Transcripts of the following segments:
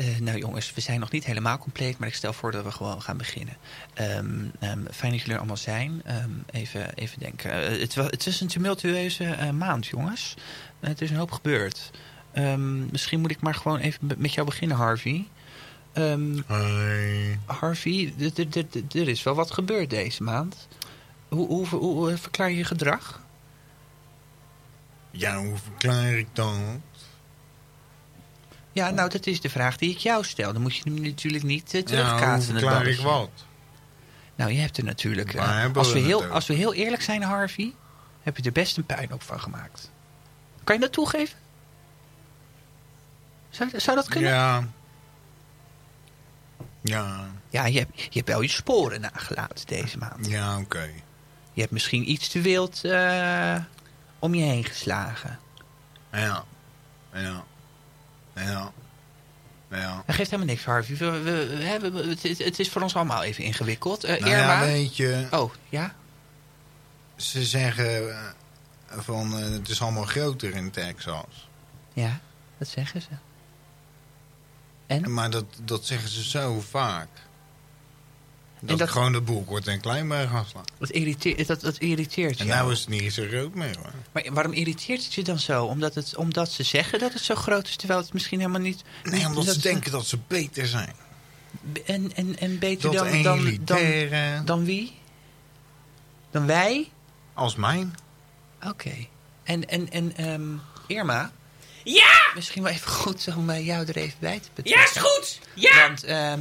eh, nou jongens, we zijn nog niet helemaal compleet, maar ik stel voor dat we gewoon gaan beginnen. Ehm, ehm, fijn dat jullie er allemaal zijn. Ehm, even, even denken. Eh, het, het is een tumultueuze eh, maand, jongens. Het is een hoop gebeurd. Misschien moet ik maar gewoon even met- jou beginnen, Harvey. Hoi. Harvey, er is wel wat gebeurd deze maand. Hoe, hoe, hoe, hoe verklaar je je gedrag? Ja, hoe verklaar ik dan? Ja, nou, dat is de vraag die ik jou stel. Dan moet je hem natuurlijk niet uh, terugkaatsen. het verklaar ik wat? Nou, je hebt er natuurlijk... Eh, als, we heel, als we heel eerlijk zijn, Harvey... heb je er best een puinhoop van gemaakt. Kan je dat toegeven? Zou, zou dat kunnen? Ja. Ja, Ja, je, hebt, je hebt wel je sporen nagelaten deze maand. ja, oké. Je hebt misschien iets te wild eh, om je heen geslagen. Ja. Ja. Ja. Ja. Dat geeft helemaal niks, Harvey. We, we, we hebben, het, is- het is voor ons allemaal even ingewikkeld. Eh Nou Irma? ja, weet je, Oh, ja? ze zeggen eh, van eh, het is allemaal groter in Texas. Ja, dat zeggen ze. En? Maar dat, dat zeggen ze zo vaak. Dat, dat- gewoon de boel kort en klein bij gaan slaan. Dat irriteert, dat, dat irriteert je. En nou is het niet zo groot meer hoor. Maar waarom irriteert het je dan zo? Omdat, het, omdat ze zeggen dat het zo groot is, terwijl het misschien helemaal niet... Nee, omdat dat ze denken dat ze beter zijn. En, en, en beter dan, dan, dan, dan wie? Dan wij? als mijn. Oké. En, en, en ehm, Irma, Ja! misschien wel even goed om eh, jou er even bij te Ja, betrekken. is goed! Ja! Want, ehm,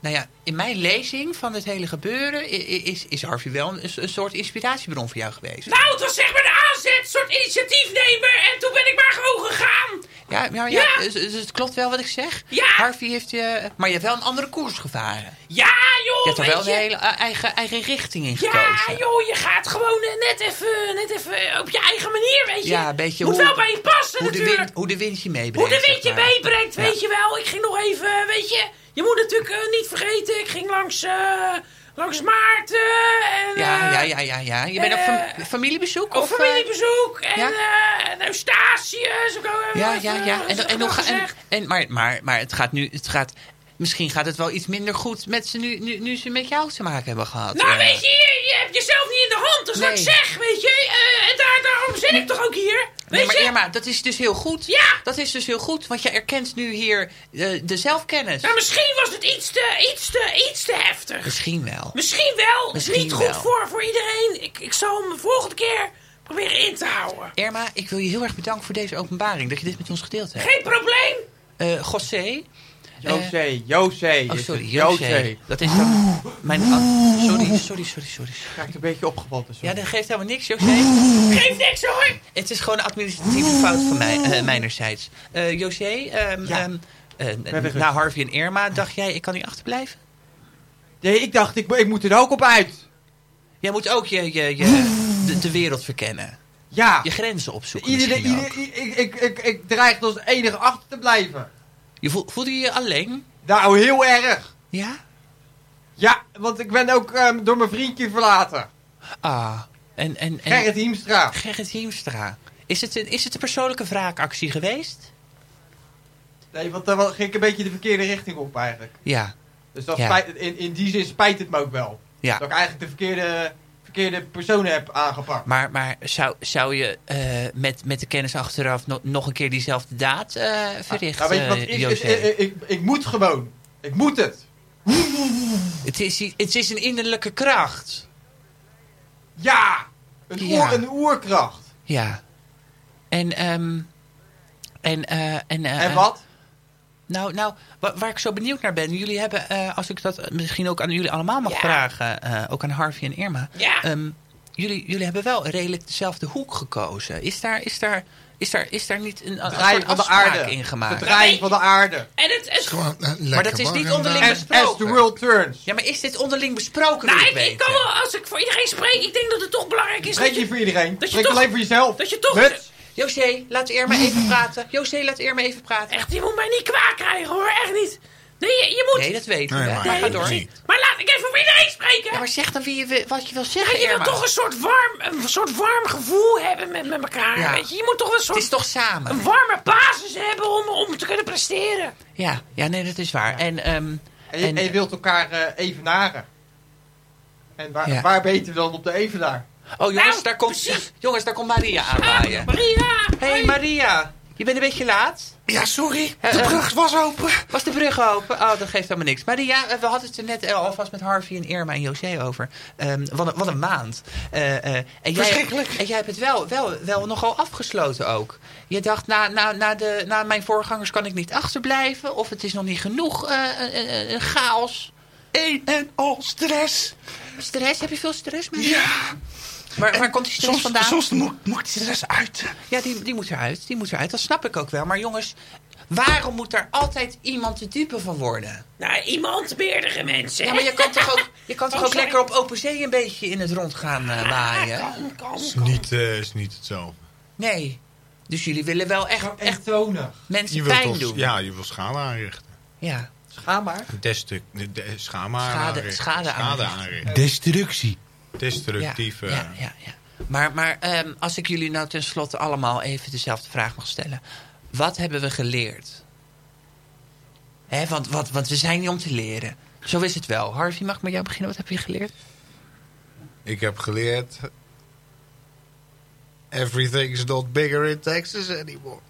nou ja, in mijn lezing van het hele gebeuren is, is Harvey wel een, een soort inspiratiebron voor jou geweest. Nou, het was zeg maar de aanzet, soort initiatiefnemer. En toen ben ik maar gewoon gegaan. Ja, ja, Ja. Dus, dus het klopt wel wat ik zeg. Ja. Harvey heeft je... Maar je hebt wel een andere koers gevaren. Ja, joh, Je hebt er wel een je. hele eh, eigen, eigen richting in Ja, gekozen. joh, je gaat gewoon eh, net even, net even op je eigen manier, weet je. Ja, een beetje Moet hoe- wel bij je passen hoe, de wind, hoe de wind je meebrengt. Hoe de wind je meebrengt, Ja. weet je wel. Ik ging nog even, weet je... Je moet natuurlijk eh, niet vergeten, ik ging langs, eh, langs Maarten en... Ja, eh, ja, ja, ja, ja. Je bent op fam- familiebezoek? Op of, eh, familiebezoek en, ja? en Eustatius. Ja, ja, ja. En, en, en, en, maar, maar, maar het gaat nu... Het gaat, misschien gaat het wel iets minder goed met ze nu, nu, nu ze met jou te maken hebben gehad. Nou, weet je hebt jezelf niet in de hand. Dat is wat ik zeg, weet je. En daar, daarom zit ik toch ook hier. Weet Nee, maar je? Irma, dat is dus heel goed. Ja. Dat is dus heel goed, want je erkent nu hier eh, de zelfkennis. Nou, misschien was het iets te, iets te, iets te heftig. Misschien wel. Misschien wel. Misschien niet goed wel. voor, voor iedereen. Ik, ik zal hem de volgende keer proberen in te houden. Irma, ik wil je heel erg bedanken voor deze openbaring, dat je dit met ons gedeeld hebt. Geen probleem. Eh José. José, José. Oh, sorry. José. Dat is dan mijn... sorry, sorry, sorry, sorry. Raakt een beetje opgewonden. Ja, dat geeft helemaal niks, José. Geef niks hoor. Het is gewoon een administratieve fout van mij, eh, mijnerzijds. Eh José, ehm ehm, eh, na Harvey en Irma, dacht jij, ik kan hier achterblijven? Nee, ik dacht, ik, ik moet er ook op uit. Jij moet ook je, je, je, de, de wereld verkennen. Ja. Je grenzen opzoeken Iedere, misschien ieder, ook. i- ik, ik, ik, ik dreig als enige achter te blijven. Je voel, voelde je je alleen? Nou, heel erg. Ja? Ja, want ik ben ook ehm, door mijn vriendje verlaten. Ah, en... en, en Gerrit Hiemstra. Gerrit Hiemstra. Is het, een, is het een persoonlijke wraakactie geweest? Nee, want dan ging ik een beetje de verkeerde richting op eigenlijk. Ja, Dus dat Ja. spijt, in, in die zin spijt het me ook wel. ja. Dat ik eigenlijk de verkeerde, verkeerde personen heb aangepakt. Maar, maar zou, zou je eh, met, met de kennis achteraf nog, nog een keer diezelfde daad eh, verrichten, nou, weet je wat? Ik, ik, ik, ik moet gewoon. Ik moet het. Het is, het is een innerlijke kracht. Ja! Een, Ja. Oer, een oerkracht. Ja. En, ehm en, eh, en, en wat? Nou, nou wa- waar ik zo benieuwd naar ben. Jullie hebben, eh, als ik dat misschien ook aan jullie allemaal mag Ja. vragen. eh, ook aan Harvey en Irma. Ja. ehm, jullie, jullie hebben wel redelijk dezelfde hoek gekozen. Is daar, is daar, is daar, is daar niet een, een soort van de aarde. in De gemaakt? draai van de aarde. En het, het, Gewoon, eh, lekker Maar dat is niet onderling besproken. as the world turns. Ja, maar is dit onderling besproken? nou, ik, kan wel, als ik voor iedereen spreek, ik denk dat het toch belangrijk is Spreek dat je, niet voor iedereen. dat je Spreek toch- alleen voor jezelf. dat je toch-. José, laat Irma even praten. José, laat Irma even praten. Echt, je moet mij niet kwaad krijgen hoor, echt niet. Nee, je, je moet... Nee, dat weten Nee, we. maar- Maar ga Nee, door. niet. Maar laat ik even voor iedereen spreken. spreken? Ja, maar zeg dan wie je, wat je wil zeggen, Dat je Irma. toch een soort warm, een soort warm gevoel hebben met, met elkaar. Ja. Weet je? je moet toch een Het soort is toch samen? een warme basis hebben om, om te kunnen presteren. Ja, ja, nee, dat is waar. En, ehm, En je, En- en je wilt elkaar eh, evenaren. En waar, Ja. waar beter dan op de evenaar? Oh jongens, Nou, daar komt, precies. jongens, daar komt Maria aanwaaien. Maria! Hey Maria, je bent een beetje laat. Ja, sorry. Eh, De eh. brug was open. Was de brug open? Oh, dat geeft helemaal niks. Maria, eh, we hadden het er net alvast met Harvey en Irma en José over. Ehm, wat, een, wat een maand. Eh, en jij. En jij hebt het wel, wel, wel nogal afgesloten ook. Je dacht, na, na, na, de, na mijn voorgangers kan ik niet achterblijven. Of het is nog niet genoeg chaos. Een en al stress. Stress, heb je veel stress? Maria? Ja. Waar, waar komt die stress Soms, vandaan? soms moet, moet die stress uit. Ja, die, die moet eruit. Die moet eruit. Dat snap ik ook wel. Maar jongens, waarom moet er altijd iemand de dupe van worden? Nou, iemand, meerdere mensen. Ja, maar je kan toch ook, je kan toch Oh, ook sorry. lekker op open zee een beetje in het rond gaan eh, waaien? Kan, kan, Is kan. niet, eh, is niet hetzelfde. Nee. Dus jullie willen wel echt, echt Eentonig. mensen Je wilt pijn toch, doen? ja, je wil schade aanrichten. Ja. Ga maar. Destuk, de, de, schade, Schade- aanrichten. schade aanrichten. aanrichten. Destructie. Destructief. Ja, ja, ja. Maar, maar ehm, als ik jullie nou tenslotte allemaal even dezelfde vraag mag stellen. Wat hebben we geleerd? Hè, want, want we zijn niet om te leren. Zo is het wel. Harvey, mag ik met jou beginnen? Wat heb je geleerd? Ik heb geleerd... Everything's not bigger in Texas anymore.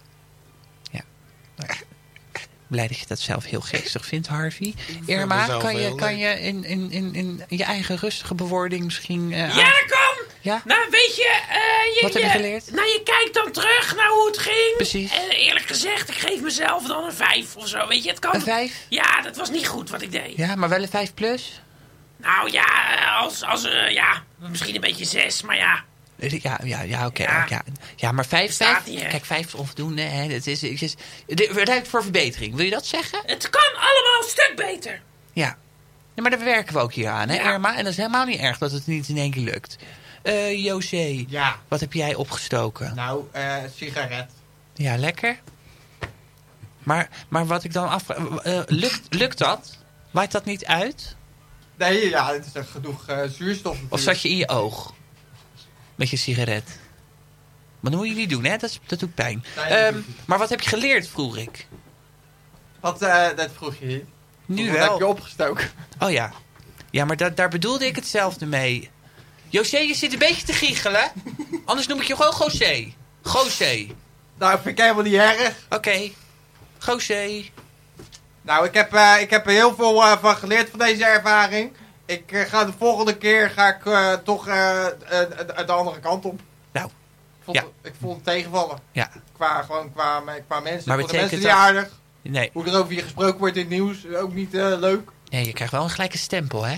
Blij dat je dat zelf heel geestig vindt, Harvey. Irma, kan je, kan je in, in, in, in je eigen rustige bewoording misschien... eh, Ja, dat kan! ja? Nou, weet je, eh, je... Wat heb je geleerd? Nou, je kijkt dan terug naar hoe het ging. Precies. En eerlijk gezegd, ik geef mezelf dan een vijf of zo. Weet je, het kan... Een vijf? Ja, dat was niet goed wat ik deed. Ja, maar wel een vijf plus? Nou ja, als, als eh, ja, misschien een beetje zes, maar ja. Ja, ja, ja oké. Ja. ja. Ja. maar vijf, vijf, kijk, vijf is onvoldoende. Hè. Het is, het is, het ruikt voor verbetering. Wil je dat zeggen? Het kan allemaal een stuk beter. Ja. ja maar daar werken we ook hier aan, hè, Ja. Irma? En dat is helemaal niet erg dat het niet in één keer lukt. Eh José, Ja. wat heb jij opgestoken? Nou, eh sigaret. Ja, lekker. Maar, maar wat ik dan afvraag... eh, lukt, lukt dat? Waait dat niet uit? Nee, ja, het is genoeg eh, zuurstof natuurlijk. Of zat je in je oog? Met je sigaret? Maar dat moet je niet doen, hè? Dat, is- dat doet pijn. Ehm, maar wat heb je geleerd, vroeg ik. Wat, eh, dat vroeg je niet. Nu Wat heb je wel. opgestoken? Oh ja. Ja, maar da- daar bedoelde ik hetzelfde mee. José, je zit een beetje te giechelen. Anders noem ik je gewoon José. José. Nou, vind ik helemaal niet erg. Oké. José. Nou, ik heb, eh, ik heb er heel veel eh, van geleerd van deze ervaring. Ik eh, ga de volgende keer ga ik eh, toch eh, de de andere kant op. Nou, Ik vond, ja. ik vond het tegenvallen. Ja. Qua, gewoon qua, qua mensen. Maar de mensen betekent niet dat- aardig. Nee. Hoe er over je gesproken wordt in het nieuws, ook niet leuk. nee, je krijgt wel een gelijke stempel, hè?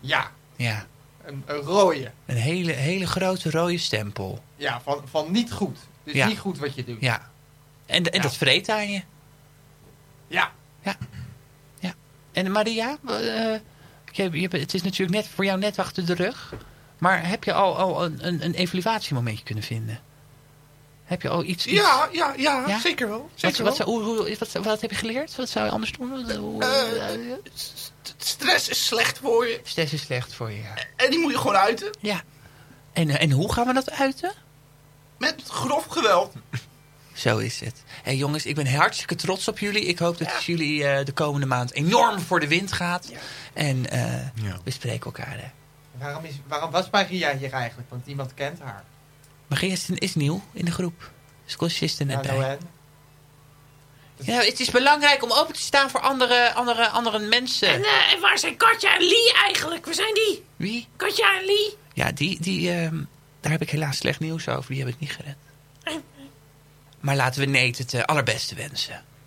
Ja, Ja. een, een rode. Een hele, hele grote rode stempel. Ja, van, van niet goed. Dus Ja. niet goed wat je doet. Ja. En, en Ja. dat vreet aan je. Ja. En Maria, je, je, het is natuurlijk net voor jou net achter de rug. Maar heb je al, al een, een, een evaluatiemomentje kunnen vinden? Heb je al iets... iets Ja, ja, ja, Ja? zeker wel. wat, Zeker wat, wel. zou- hoe, hoe, wat, wat heb je geleerd? Wat zou je anders doen? Hoe- Eh, eh, S- Stress is slecht voor je. Stress is slecht voor je. ja. En die moet je gewoon uiten. Ja. En, eh, en hoe gaan we dat uiten? Met grof geweld. Zo is het. Hé jongens, ik ben hartstikke trots op jullie. Ik hoop dat het jullie eh, de komende maand enorm voor de wind gaat. En eh, Ja. we spreken elkaar. Hè. Waarom, is, waarom was Maria hier eigenlijk? Want niemand kent haar. Maria is, is nieuw in de groep. Scorsist er net Ja, bij. nou, hè? Ja, het is belangrijk om open te staan voor andere, andere, andere mensen. En, eh, en waar zijn Katja en Lee eigenlijk? Waar zijn die? Wie? Katja en Lee? Ja, die, die, ehm, daar heb ik helaas slecht nieuws over. Die heb ik niet gered. Maar laten we Nate het eh, allerbeste wensen.